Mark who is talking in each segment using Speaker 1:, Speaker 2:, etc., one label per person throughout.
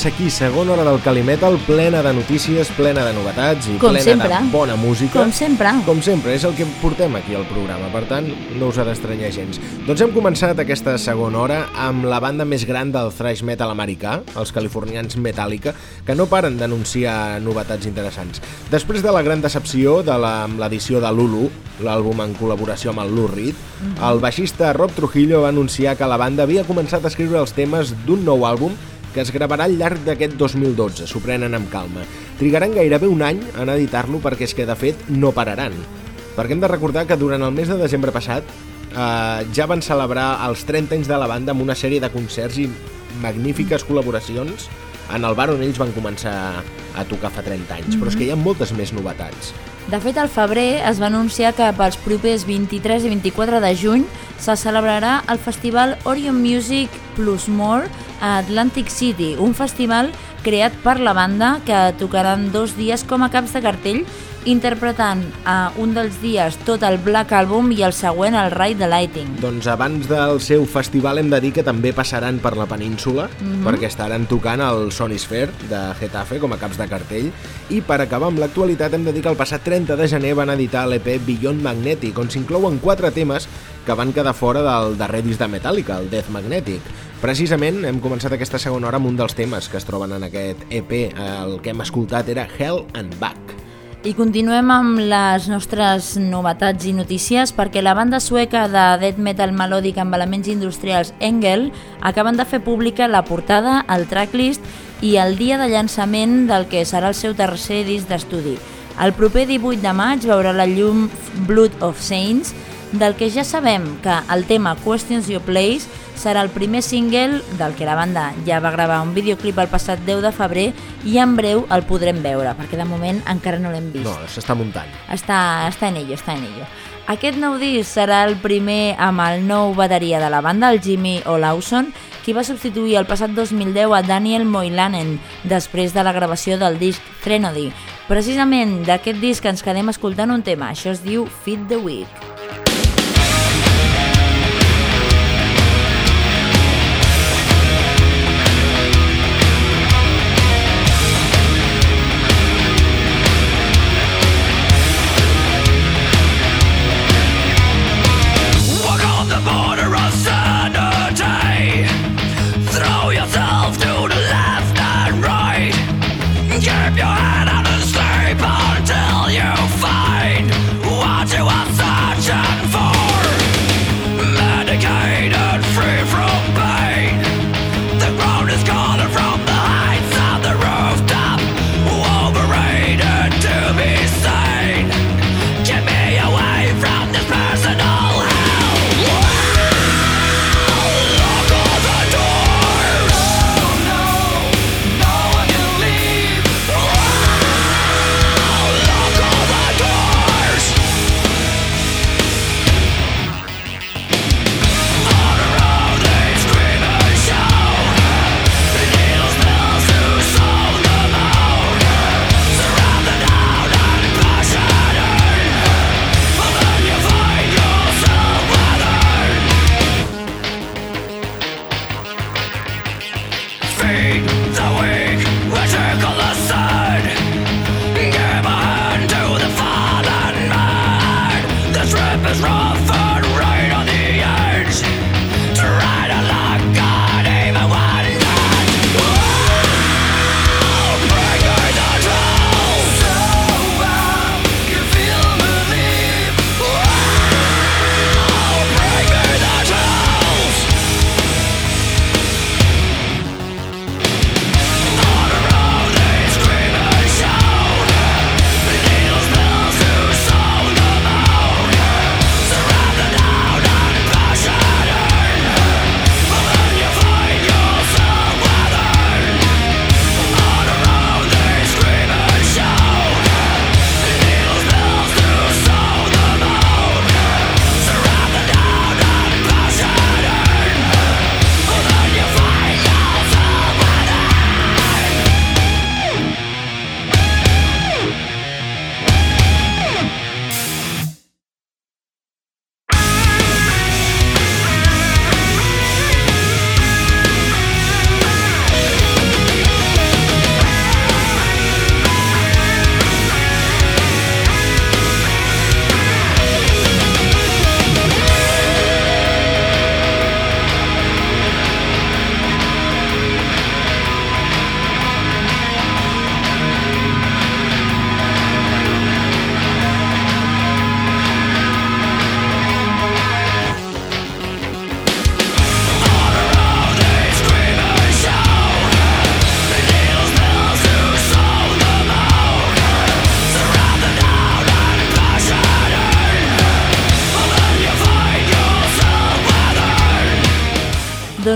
Speaker 1: Ja tornem a ser aquí, segona hora del Calimetal, plena de notícies, plena de novetats i
Speaker 2: Com
Speaker 1: plena
Speaker 2: sempre.
Speaker 1: de bona música.
Speaker 2: Com sempre.
Speaker 1: Com sempre, és el que portem aquí al programa, per tant, no us ha d'estranyar gens. Doncs hem començat aquesta segona hora amb la banda més gran del thrash metal americà, els californians Metallica, que no paren d'anunciar novetats interessants. Després de la gran decepció de la- amb l'edició de Lulu, l'àlbum en col·laboració amb el Lou Reed, el baixista Rob Trujillo va anunciar que la banda havia començat a escriure els temes d'un nou àlbum que es gravarà al llarg d'aquest 2012, s'ho prenen amb calma. Trigaran gairebé un any en editar-lo perquè és que, de fet, no pararan. Perquè hem de recordar que durant el mes de desembre passat eh, ja van celebrar els 30 anys de la banda amb una sèrie de concerts i magnífiques col·laboracions en el bar on ells van començar a tocar fa 30 anys, però és que hi ha moltes més novetats.
Speaker 2: De fet, al febrer es va anunciar que pels propers 23 i 24 de juny se celebrarà el festival Orion Music Plus More a Atlantic City, un festival creat per la banda que tocaran dos dies com a caps de cartell interpretant a un dels dies tot el Black Album i el següent el Ride the Lighting.
Speaker 1: Doncs abans del seu festival hem de dir que també passaran per la península
Speaker 2: Mhm.
Speaker 1: perquè estaran tocant al Sonisphere de Getafe com a caps de cartell i per acabar amb l'actualitat hem de dir que el passat 30 de gener van editar l'EP Beyond Magnetic on s'inclouen quatre temes que van quedar fora del darrer disc de Metallica, el Death Magnetic. Precisament hem començat aquesta segona hora amb un dels temes que es troben en aquest EP. El que hem escoltat era Hell and Back.
Speaker 2: I continuem amb les nostres novetats i notícies perquè la banda sueca de death metal melòdic amb elements industrials Engel acaben de fer pública la portada, el tracklist i el dia de llançament del que serà el seu tercer disc d'estudi. El proper 18 de maig veurà la llum Blood of Saints, del que ja sabem que el tema Questions Your Place serà el primer single del que la banda ja va gravar un videoclip el passat 10 de febrer i en breu el podrem veure, perquè de moment encara no l'hem vist.
Speaker 1: No, s'està muntant.
Speaker 2: Està, està en ello, està en ello. Aquest nou disc serà el primer amb el nou bateria de la banda, el Jimmy Olauson, qui va substituir el passat 2010 a Daniel Moilanen després de la gravació del disc Threnody. Precisament d'aquest disc ens quedem escoltant un tema, això es diu Fit the Week.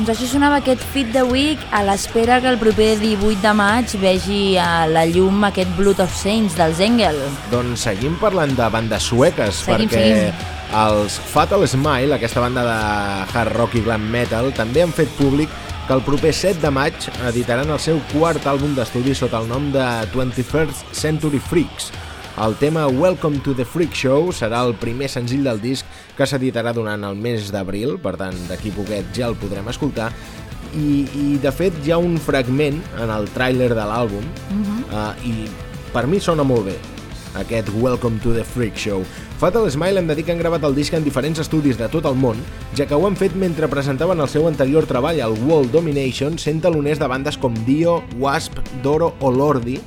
Speaker 2: Doncs així sonava aquest Fit the Week a l'espera que el proper 18 de maig vegi a la llum aquest Blood of Saints dels Engel.
Speaker 1: Doncs seguim parlant de bandes sueques,
Speaker 2: Seguim,
Speaker 1: perquè
Speaker 2: seguim.
Speaker 1: els Fatal Smile, aquesta banda de hard rock i glam metal, també han fet públic que el proper 7 de maig editaran el seu quart àlbum d'estudi sota el nom de 21st Century Freaks. El tema Welcome to the Freak Show serà el primer senzill del disc que s'editarà durant el mes d'abril, per tant d'aquí poquet ja el podrem escoltar, i, i de fet hi ha un fragment en el tràiler de l'àlbum uh, i per mi sona molt bé aquest Welcome to the Freak Show. Fatal Smile hem de dir que han gravat el disc en diferents estudis de tot el món, ja que ho han fet mentre presentaven el seu anterior treball, el World Domination, sent taloners de bandes com Dio, Wasp, Doro o Lordi,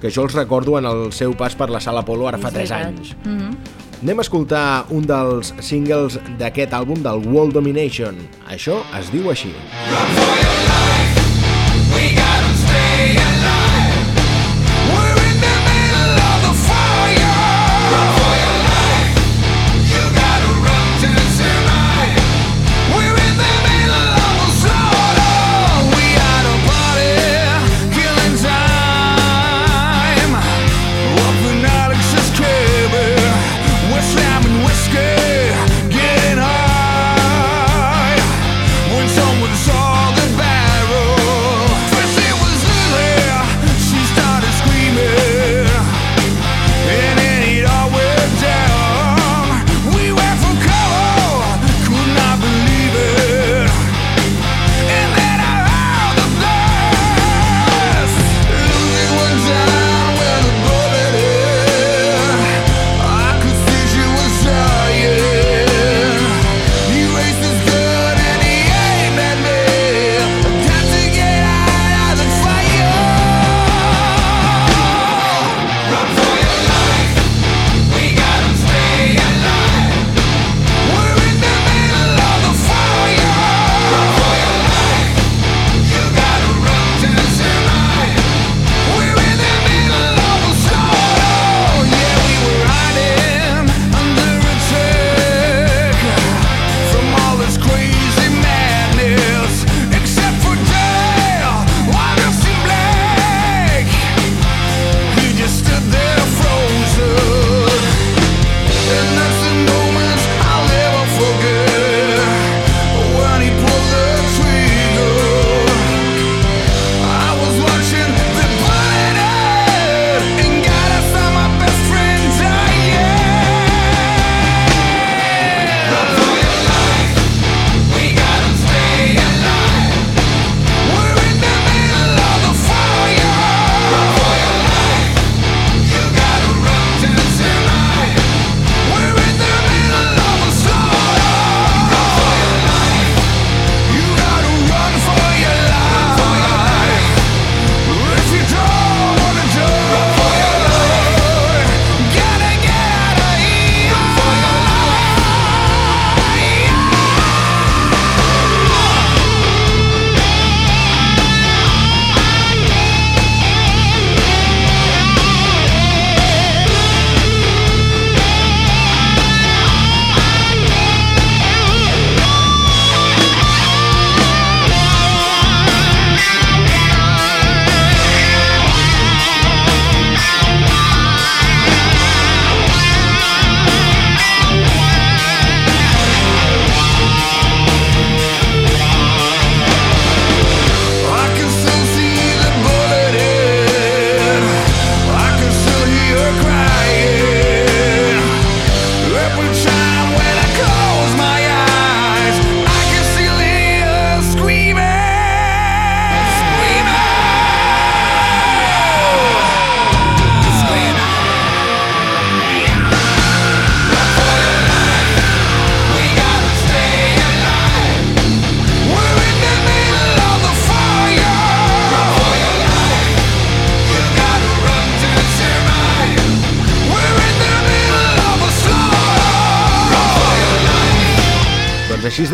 Speaker 1: que jo els recordo en el seu pas per la Sala Polo ara fa
Speaker 2: És
Speaker 1: 3
Speaker 2: veritat.
Speaker 1: anys.
Speaker 2: Mm -hmm.
Speaker 1: Anem a escoltar un dels singles d'aquest àlbum del World Domination. Això es diu així.
Speaker 3: We're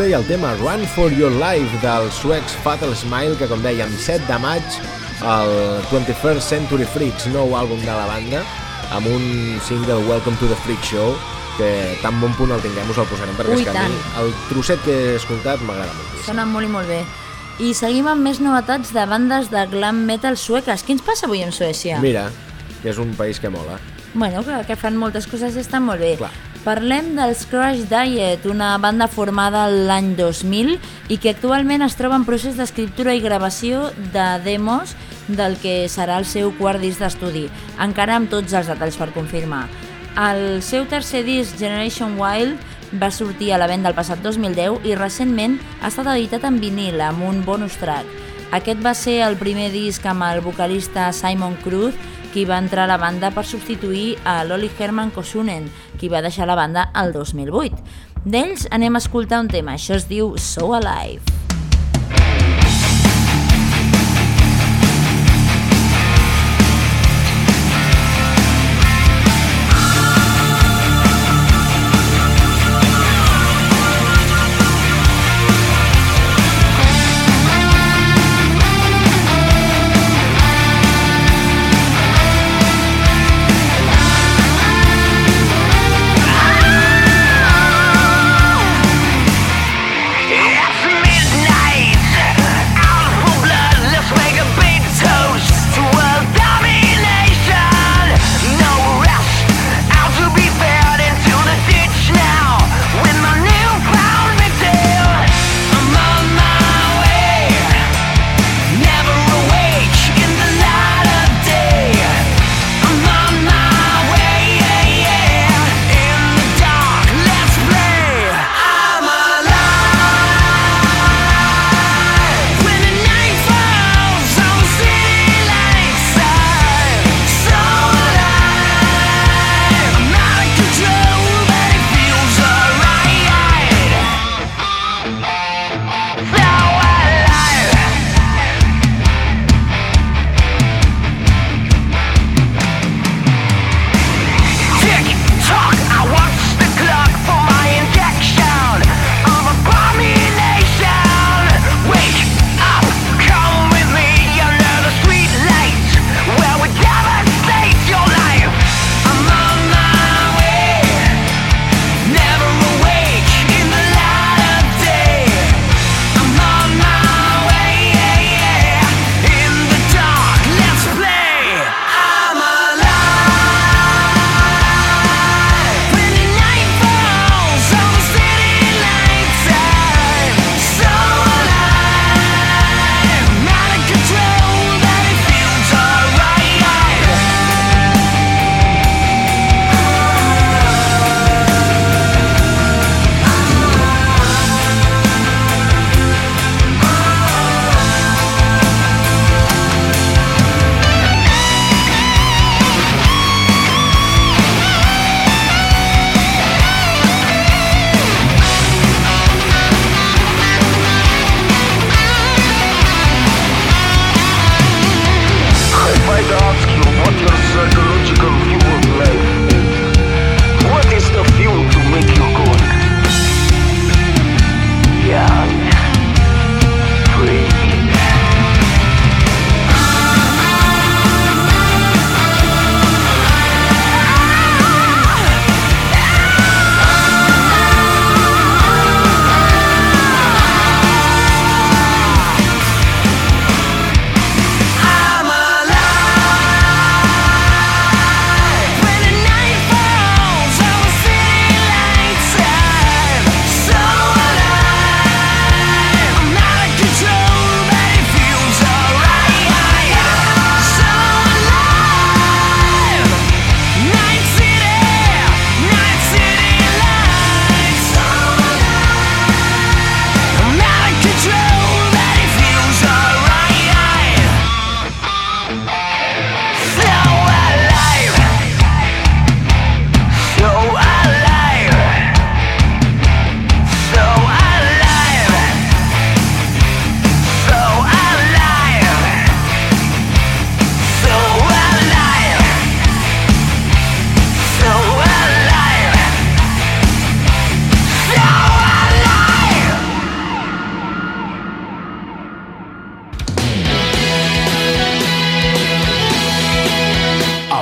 Speaker 1: deia el tema Run for Your Life dels suecs Fatal Smile, que com dèiem, 7 de maig, el 21st Century Freaks, nou àlbum de la banda, amb un single Welcome to the Freak Show, que tan bon punt el tinguem us el posarem perquè
Speaker 4: Ui,
Speaker 1: és que a mi
Speaker 4: tant.
Speaker 1: el trosset que he escoltat m'agrada moltíssim.
Speaker 4: Sona molt i molt bé. I seguim amb més novetats de bandes de glam metal sueques. Què ens passa avui amb Suècia?
Speaker 1: Mira, que és un país que mola.
Speaker 4: Bueno, que, que fan moltes coses i estan molt bé.
Speaker 1: Clar.
Speaker 4: Parlem dels Crash Diet, una banda formada l'any 2000 i que actualment es troba en procés d'escriptura i gravació de demos del que serà el seu quart disc d'estudi, encara amb tots els detalls per confirmar. El seu tercer disc, Generation Wild, va sortir a la venda el passat 2010 i recentment ha estat editat en vinil amb un bonus track. Aquest va ser el primer disc amb el vocalista Simon Cruz, qui va entrar a la banda per substituir a Loli Herman Kosunen, qui va deixar la banda el 2008. D'ells anem a escoltar un tema, això es diu So Alive.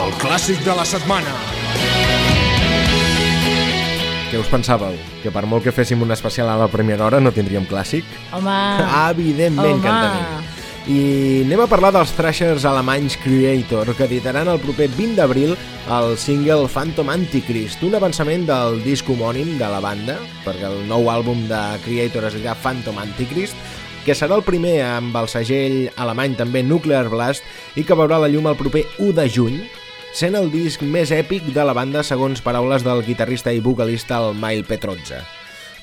Speaker 5: El clàssic de la setmana.
Speaker 1: Què us pensàveu? Que per molt que féssim un especial a la primera hora no tindríem clàssic?
Speaker 2: Home...
Speaker 1: Evidentment que en
Speaker 2: Home.
Speaker 1: tenim. I anem a parlar dels thrashers alemanys Creator, que editaran el proper 20 d'abril el single Phantom Antichrist, un avançament del disc homònim de la banda, perquè el nou àlbum de Creator es dirà Phantom Antichrist, que serà el primer amb el segell alemany també Nuclear Blast i que veurà la llum el proper 1 de juny, sent el disc més èpic de la banda segons paraules del guitarrista i vocalista el Mail Petrozza.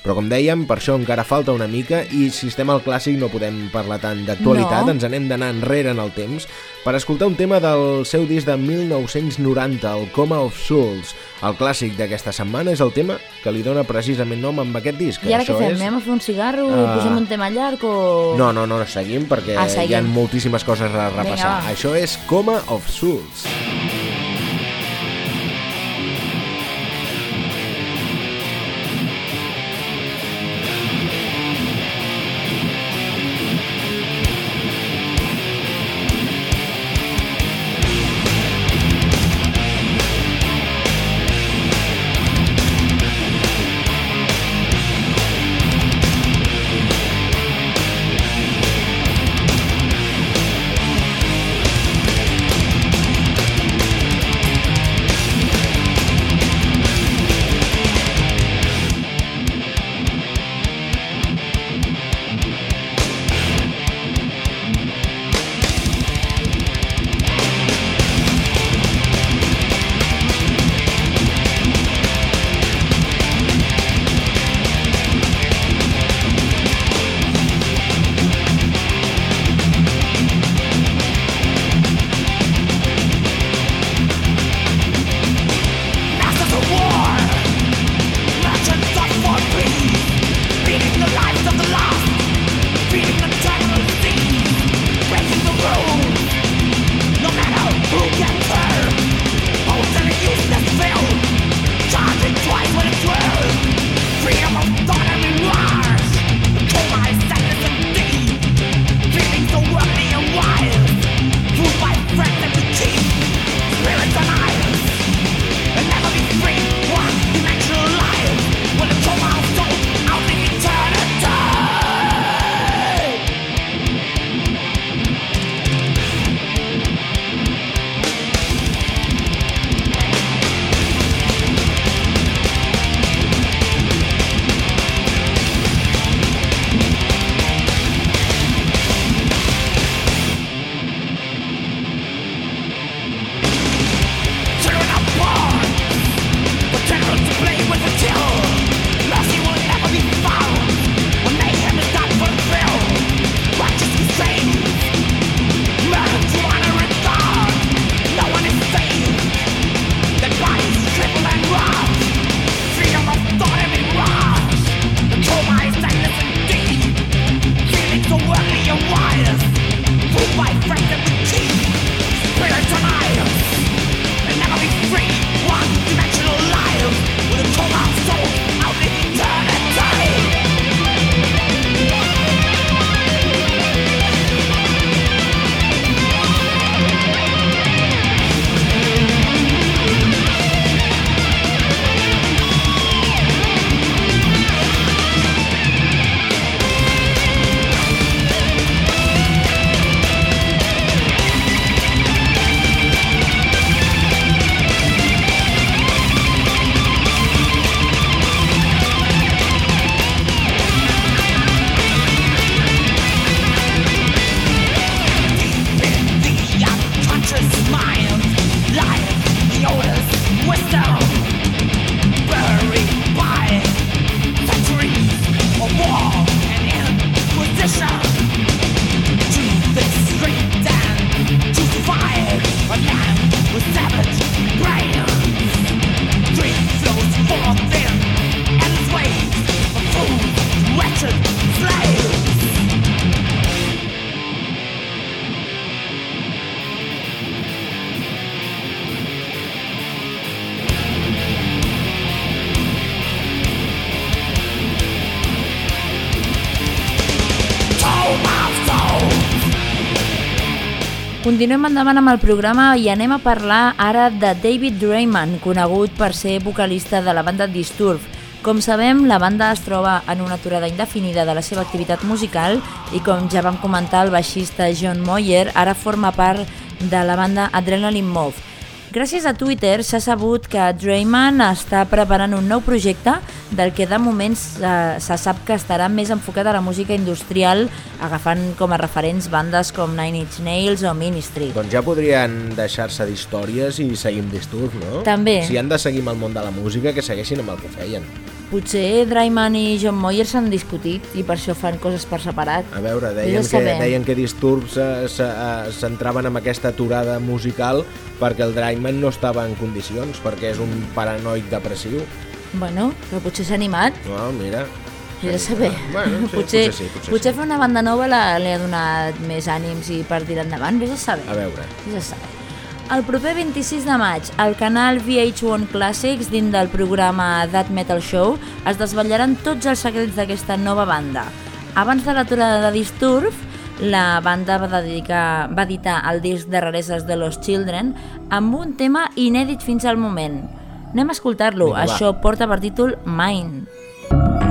Speaker 1: Però com dèiem, per això encara falta una mica i si estem al clàssic no podem parlar tant d'actualitat,
Speaker 2: No.
Speaker 1: ens anem d'anar enrere en el temps per escoltar un tema del seu disc de 1990, el Coma of Souls. El clàssic d'aquesta setmana és el tema que li dona precisament nom amb aquest disc.
Speaker 2: I ara què fem?
Speaker 1: és...
Speaker 2: Anem a fer un cigarro?
Speaker 1: Ah.
Speaker 2: Posem un tema llarg o...?
Speaker 1: No, no, no, seguim perquè
Speaker 2: Ah,
Speaker 1: hi ha
Speaker 2: seguim.
Speaker 1: moltíssimes coses a repassar.
Speaker 2: va.
Speaker 1: Això és Coma of Souls.
Speaker 4: Masters
Speaker 2: Continuem endavant amb el programa i anem a parlar ara de David Drayman, conegut per ser vocalista de la banda Disturb. Com sabem, la banda es troba en una aturada indefinida de la seva activitat musical i com ja vam comentar, el baixista John Moyer ara forma part de la banda Adrenaline Mob. Gràcies a Twitter s'ha sabut que Drayman està preparant un nou projecte del que de moment se, se sap que estarà més enfocat a la música industrial agafant com a referents bandes com Nine Inch Nails o Ministry.
Speaker 1: Doncs ja podrien deixar-se d'històries i seguir amb Disturb, no?
Speaker 2: També.
Speaker 1: Si han de seguir amb el món de la música, que segueixin amb el que feien.
Speaker 2: Potser Drayman i John Moyer s'han discutit i per això fan coses per separat.
Speaker 1: A veure, deien que, deien que Disturb se- se- eh, s'entraven amb aquesta aturada musical perquè el Drayman no estava en condicions, perquè és un paranoic depressiu.
Speaker 2: Bueno, però potser s'ha animat.
Speaker 1: No, mira.
Speaker 2: Vés a saber.
Speaker 1: Bueno, sí,
Speaker 2: potser,
Speaker 1: potser sí, potser
Speaker 2: potser
Speaker 1: sí.
Speaker 2: fer una banda nova la, li ha donat més ànims i per tirar endavant. Vés a saber.
Speaker 1: A veure.
Speaker 2: Vés a saber. El proper 26 de maig, al canal VH1 Classics, dins del programa That Metal Show, es desvetllaran tots els secrets d'aquesta nova banda. Abans de l'aturada de Disturb, la banda va, dedicar, va editar el disc de rareses de Los Children amb un tema inèdit fins al moment. Anem a escoltar-lo. Això porta per títol Mind.
Speaker 3: at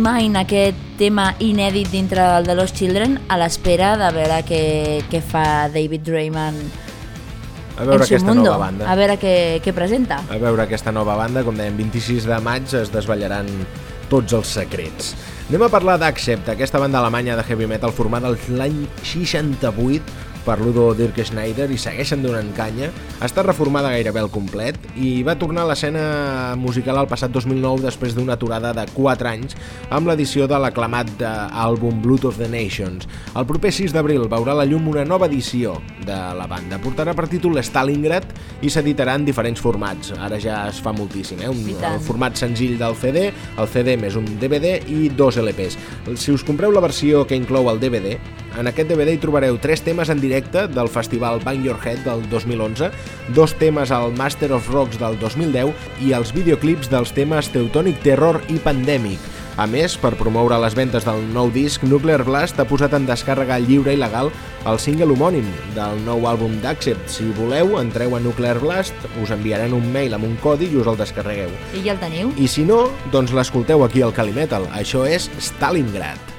Speaker 6: Mine,
Speaker 2: aquest tema inèdit dintre del de Los Children, a l'espera de veure què, què fa David Drayman
Speaker 1: A veure aquesta
Speaker 2: mundo,
Speaker 1: nova banda.
Speaker 2: a veure què, què presenta.
Speaker 1: a veure aquesta nova banda, com dèiem, 26 de maig es desvetllaran tots els secrets. Anem a parlar d'Accept, aquesta banda alemanya de heavy metal formada l'any 68 per Ludo Dirk Schneider i segueixen donant canya. Està reformada gairebé al complet i va tornar a l'escena musical el passat 2009 després d'una aturada de 4 anys amb l'edició de l'aclamat àlbum Blood of the Nations. El proper 6 d'abril veurà la llum una nova edició de la banda. Portarà per títol Stalingrad i s'editarà en diferents formats. Ara ja es fa moltíssim, eh? Un, el format senzill del CD, el CD més un DVD i dos LPs. Si us compreu la versió que inclou el DVD, en aquest DVD hi trobareu tres temes en directe del festival Bang Your Head del 2011, dos temes al Master of Rocks del 2010 i els videoclips dels temes Teutonic Terror i Pandemic. A més, per promoure les ventes del nou disc, Nuclear Blast ha posat en descàrrega lliure i legal el single homònim del nou àlbum d'Accept. Si voleu, entreu a Nuclear Blast, us enviaran un mail amb un codi i us el descarregueu.
Speaker 2: I ja el teniu?
Speaker 1: I si no, doncs l'escolteu aquí al Calimetal. Això és Stalingrad.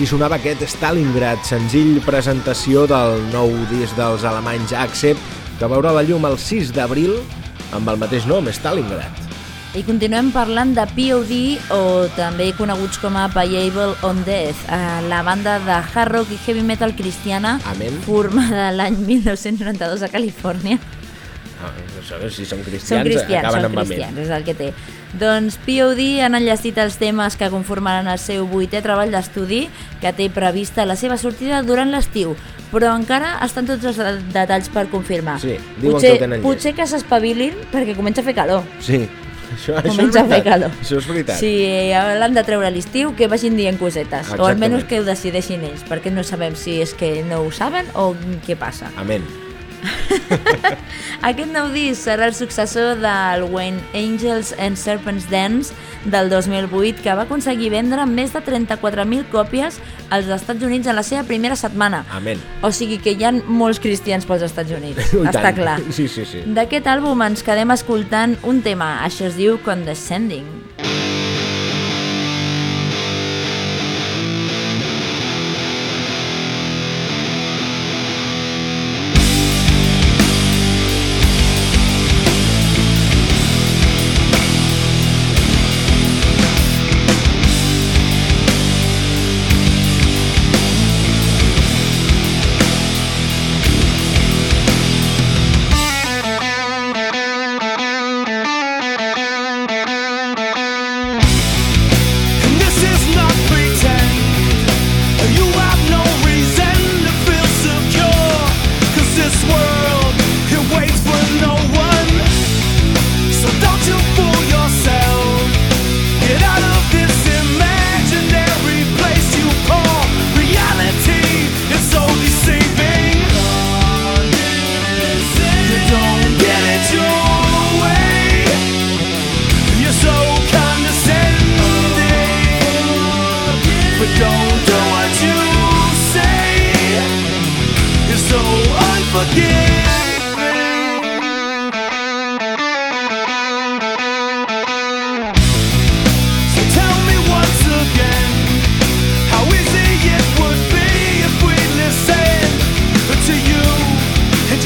Speaker 1: Així sonava aquest Stalingrad, senzill presentació del nou disc dels alemanys Accept, que veurà la llum el 6 d'abril amb el mateix nom, Stalingrad.
Speaker 2: I continuem parlant de POD, o també coneguts com a Payable on Death, la banda de hard rock i heavy metal cristiana
Speaker 1: Amén.
Speaker 2: formada l'any 1992 a Califòrnia.
Speaker 1: Ah, no sé si són cristians,
Speaker 2: Són cristians,
Speaker 1: acaben
Speaker 2: són
Speaker 1: amb
Speaker 2: cristians, és el que té. Doncs POD han enllestit els temes que conformaran el seu vuitè treball d'estudi, que té prevista la seva sortida durant l'estiu, però encara estan tots els de- detalls per confirmar.
Speaker 1: Sí, diuen
Speaker 2: potser,
Speaker 1: que ho tenen.
Speaker 2: Potser que s'espavilin perquè comença a fer calor.
Speaker 1: Sí, això, això és
Speaker 2: Comença a fer
Speaker 1: veritat.
Speaker 2: calor.
Speaker 1: Això és veritat.
Speaker 2: Si l'han de treure a l'estiu, que vagin dient cosetes. O
Speaker 1: Exactament.
Speaker 2: almenys que ho decideixin ells, perquè no sabem si és que no ho saben o què passa.
Speaker 1: Amén.
Speaker 2: Aquest nou disc serà el successor del When Angels and Serpents Dance del 2008, que va aconseguir vendre més de 34.000 còpies als Estats Units en la seva primera setmana.
Speaker 1: Amén.
Speaker 2: O sigui que hi ha molts cristians pels Estats Units, està
Speaker 1: tant.
Speaker 2: clar.
Speaker 1: Sí, sí, sí.
Speaker 2: D'aquest àlbum ens quedem escoltant un tema, això es diu Condescending.
Speaker 6: This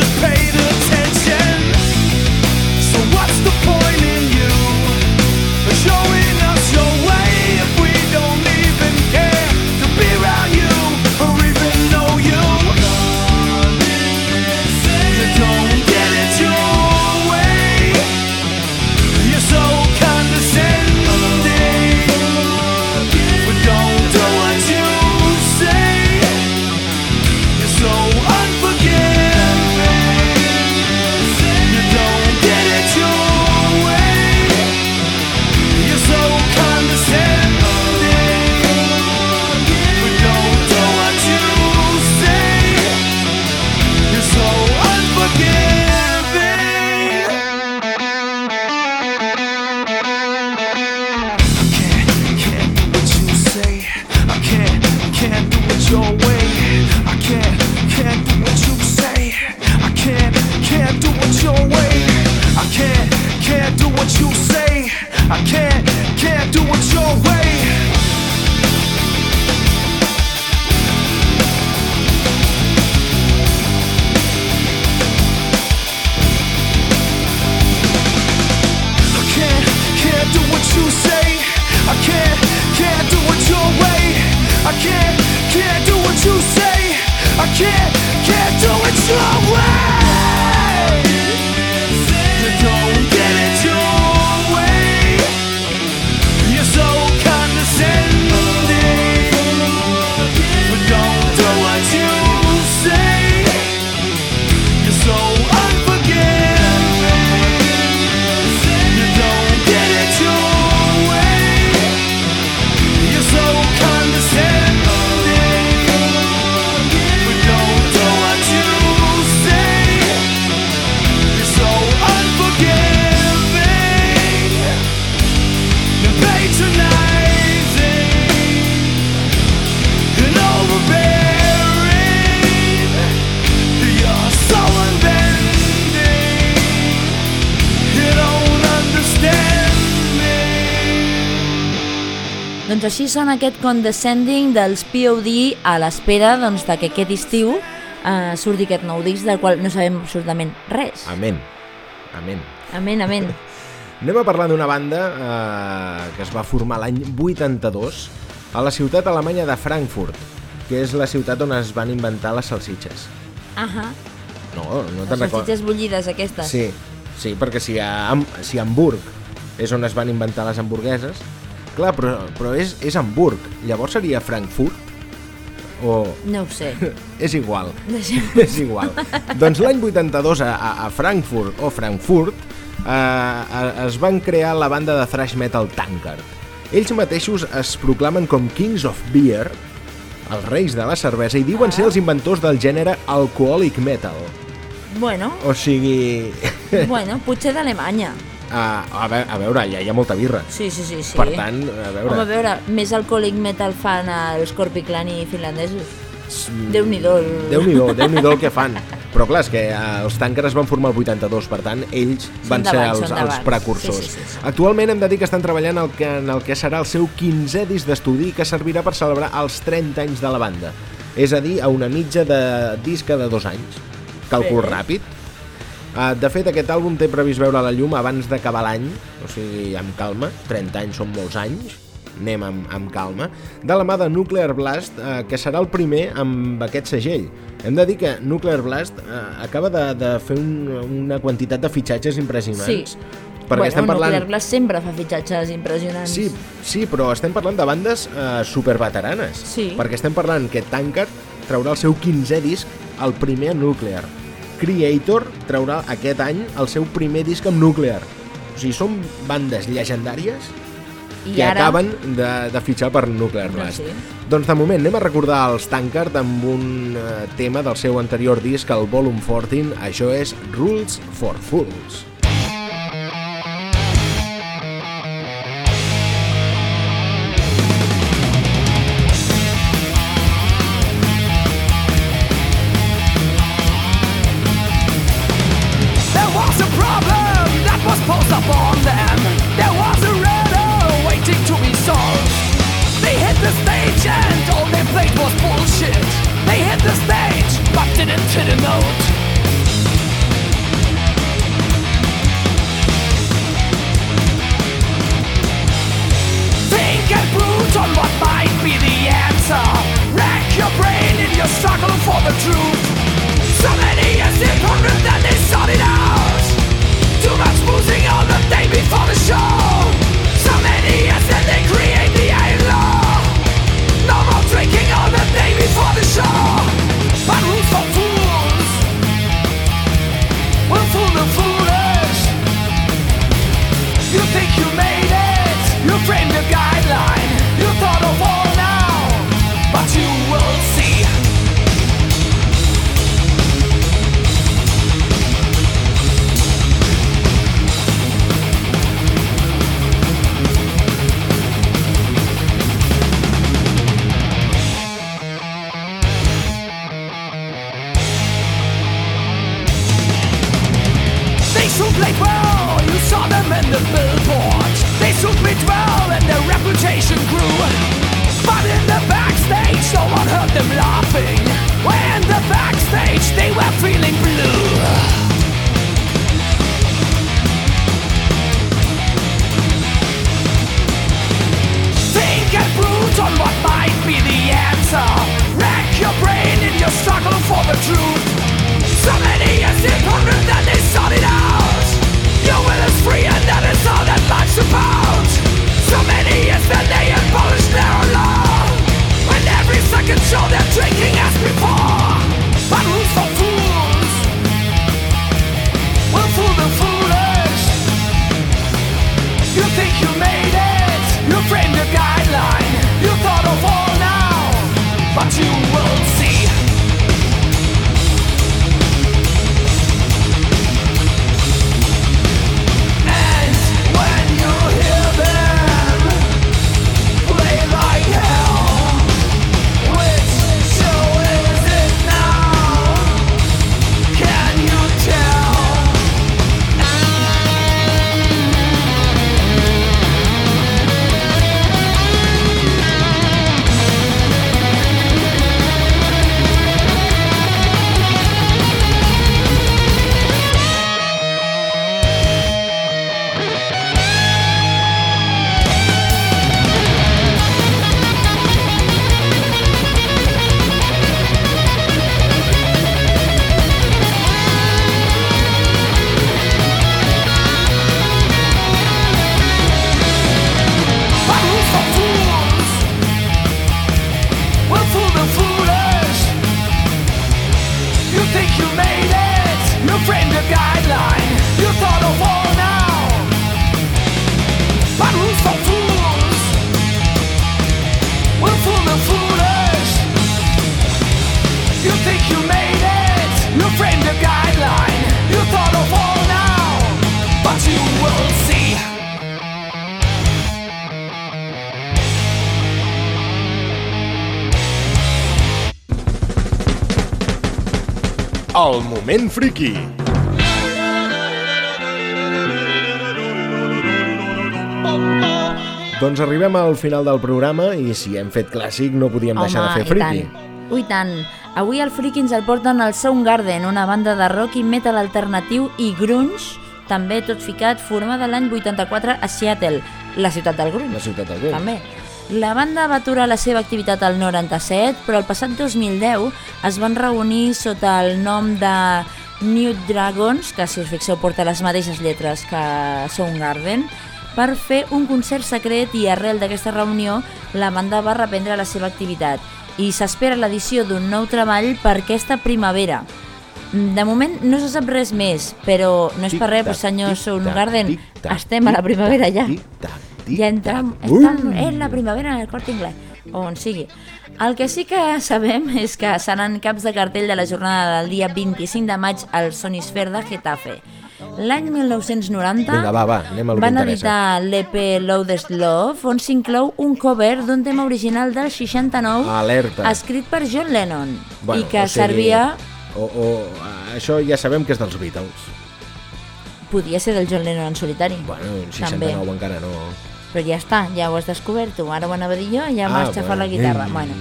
Speaker 6: and
Speaker 2: doncs així sona aquest Condescending dels POD a l'espera doncs, de que aquest estiu eh, surti aquest nou disc del qual no sabem absolutament res.
Speaker 1: Amén. Amén.
Speaker 2: Amén, amén.
Speaker 1: Anem a parlar d'una banda eh, que es va formar l'any 82 a la ciutat alemanya de Frankfurt, que és la ciutat on es van inventar les salsitxes.
Speaker 2: Ahà.
Speaker 1: No, no
Speaker 2: Les
Speaker 1: te'n recordes?
Speaker 2: salsitxes bullides aquestes.
Speaker 1: Sí, sí, perquè si a, si a Hamburg és on es van inventar les hamburgueses, clar, però, però és, és Hamburg, llavors seria Frankfurt? O...
Speaker 2: No ho sé.
Speaker 1: és igual.
Speaker 2: Deixem...
Speaker 1: És igual. doncs l'any 82 a, a, Frankfurt o Frankfurt eh, es van crear la banda de thrash metal Tankard. Ells mateixos es proclamen com Kings of Beer, els reis de la cervesa, i diuen ser els inventors del gènere alcoholic metal.
Speaker 2: Bueno,
Speaker 1: O sigui...
Speaker 2: bueno, potser d'Alemanya.
Speaker 1: A, a, ve- a veure, ja hi ha molta birra.
Speaker 2: Sí, sí, sí, sí.
Speaker 1: Per tant, a veure...
Speaker 2: Home, a veure, més alcohòlic metal fan els Corpiclan i finlandesos. Déu-n'hi-do.
Speaker 1: Déu-n'hi-do, déu nhi déu que fan. Però clar, és que eh, els Tankers es van formar el 82, per tant, ells van ser els,
Speaker 2: són
Speaker 1: els precursors.
Speaker 2: Sí, sí, sí, sí.
Speaker 1: Actualment hem de dir que estan treballant el que, en el que serà el seu 15è disc d'estudi que servirà per celebrar els 30 anys de la banda. És a dir, a una mitja de disc cada dos anys. Càlcul ràpid. Uh, de fet, aquest àlbum té previst veure la llum abans d'acabar l'any, o sigui, amb calma. 30 anys són molts anys, anem amb, amb calma. De la mà de Nuclear Blast, uh, que serà el primer amb aquest segell. Hem de dir que Nuclear Blast uh, acaba de, de fer un, una quantitat de fitxatges impressionants.
Speaker 2: Sí.
Speaker 1: Perquè
Speaker 2: bueno,
Speaker 1: estem parlant...
Speaker 2: Nuclear Blast sempre fa fitxatges impressionants.
Speaker 1: Sí, sí, però estem parlant de bandes uh, superveteranes.
Speaker 2: Sí.
Speaker 1: Perquè estem parlant que Tankard traurà el seu 15è disc, el primer Nuclear. Creator traurà aquest any el seu primer disc amb Nuclear. O sigui, són bandes llegendàries
Speaker 2: I
Speaker 1: que
Speaker 2: ara...
Speaker 1: acaben de, de fitxar per Nuclear
Speaker 2: No,
Speaker 1: Blast.
Speaker 2: sí.
Speaker 1: Doncs de moment anem a recordar els Tankard amb un eh, tema del seu anterior disc, el Volum 14, això és Rules for Fools. Moment friki. Doncs arribem al final del programa i si hem fet clàssic no podíem deixar de fer friki.
Speaker 2: tant. Ui, tant. Avui al Friki ens el porten el Soundgarden, una banda de rock i metal alternatiu i grunge, també tot ficat, formada l'any 84 a Seattle, la ciutat del grunge.
Speaker 1: La ciutat del grunge.
Speaker 2: També. La banda va aturar la seva activitat al 97, però el passat 2010 es van reunir sota el nom de New Dragons, que si us fixeu porta les mateixes lletres que Soundgarden, per fer un concert secret i arrel d'aquesta reunió la banda va reprendre la seva activitat i s'espera l'edició d'un nou treball per aquesta primavera. De moment no se sap res més, però no és per res, però senyor Soundgarden, estem a la primavera ja.
Speaker 1: tic-tac,
Speaker 2: Ja entram,
Speaker 1: tic-tac.
Speaker 2: estem
Speaker 1: Ui!
Speaker 2: en la primavera en el Corte Inglés, on sigui. El que sí que sabem és que seran caps de cartell de la jornada del dia 25 de maig al Sonisfer de Getafe. L'any 1990
Speaker 1: Vinga, va, va, anem a
Speaker 2: van editar l'EP Loudest Love, on s'inclou un cover d'un tema original del 69
Speaker 1: Alerta.
Speaker 2: escrit per John Lennon
Speaker 1: Bueno,
Speaker 2: i que
Speaker 1: o sigui,
Speaker 2: servia...
Speaker 1: O, o, això ja sabem que és dels Beatles.
Speaker 2: Podia ser del John Lennon en solitari.
Speaker 1: Bueno, en
Speaker 2: També.
Speaker 1: 69 encara no.
Speaker 2: Però ja està, ja ho has descobert tu. Ara ho anava a dir jo i ja m'has
Speaker 1: Ah,
Speaker 2: xafat la guitarra.
Speaker 1: Mm.
Speaker 2: Bueno,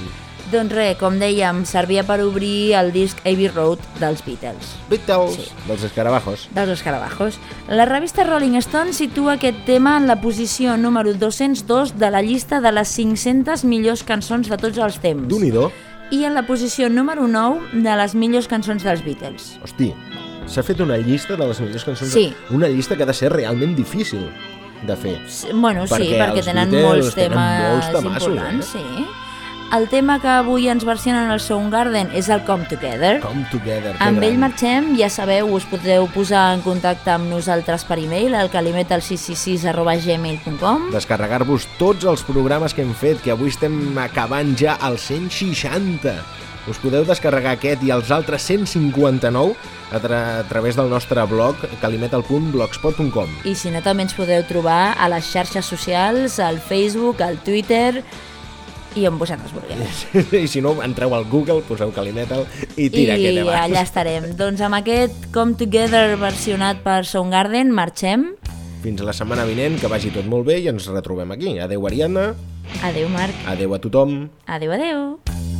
Speaker 2: doncs res, com dèiem, servia per obrir el disc Abbey Road dels Beatles.
Speaker 1: Beatles,
Speaker 2: Sí.
Speaker 1: dels escarabajos.
Speaker 2: dels escarabajos. La revista Rolling Stone situa aquest tema en la posició número 202 de la llista de les 500 millors cançons de tots els temps.
Speaker 1: d'un i do.
Speaker 2: I en la posició número 9 de les millors cançons dels Beatles.
Speaker 1: Hosti, s'ha fet una llista de les millors cançons.
Speaker 2: Sí.
Speaker 1: Una llista que ha de ser realment difícil de fer.
Speaker 2: S- Bueno, sí,
Speaker 1: Perquè
Speaker 2: perquè
Speaker 1: els
Speaker 2: tenen
Speaker 1: Beatles
Speaker 2: molts
Speaker 1: tenen
Speaker 2: temes
Speaker 1: molts temassos,
Speaker 2: importants,
Speaker 1: eh?
Speaker 2: sí. El tema que avui ens versionen al Soundgarden és el Come Together.
Speaker 1: Come Together,
Speaker 2: Amb
Speaker 1: gran.
Speaker 2: ell marxem, ja sabeu, us podreu posar en contacte amb nosaltres per e-mail al calimetal666.gmail.com
Speaker 1: Descarregar-vos tots els programes que hem fet, que avui estem acabant ja al 160. Us podeu descarregar aquest i els altres 159 a, tra a través del nostre blog calimetal.blogspot.com
Speaker 2: I si no, també ens podeu trobar a les xarxes socials, al Facebook, al Twitter i on vosaltres vulgueu.
Speaker 1: I si no, entreu al Google, poseu Calimetal i tira
Speaker 2: I
Speaker 1: aquest abans.
Speaker 2: allà estarem. Doncs amb aquest Come Together versionat per Soundgarden marxem.
Speaker 1: Fins la setmana vinent, que vagi tot molt bé i ens retrobem aquí. Adeu, Ariadna.
Speaker 2: Adeu, Marc.
Speaker 1: Adeu a tothom.
Speaker 2: Adeu, adeu.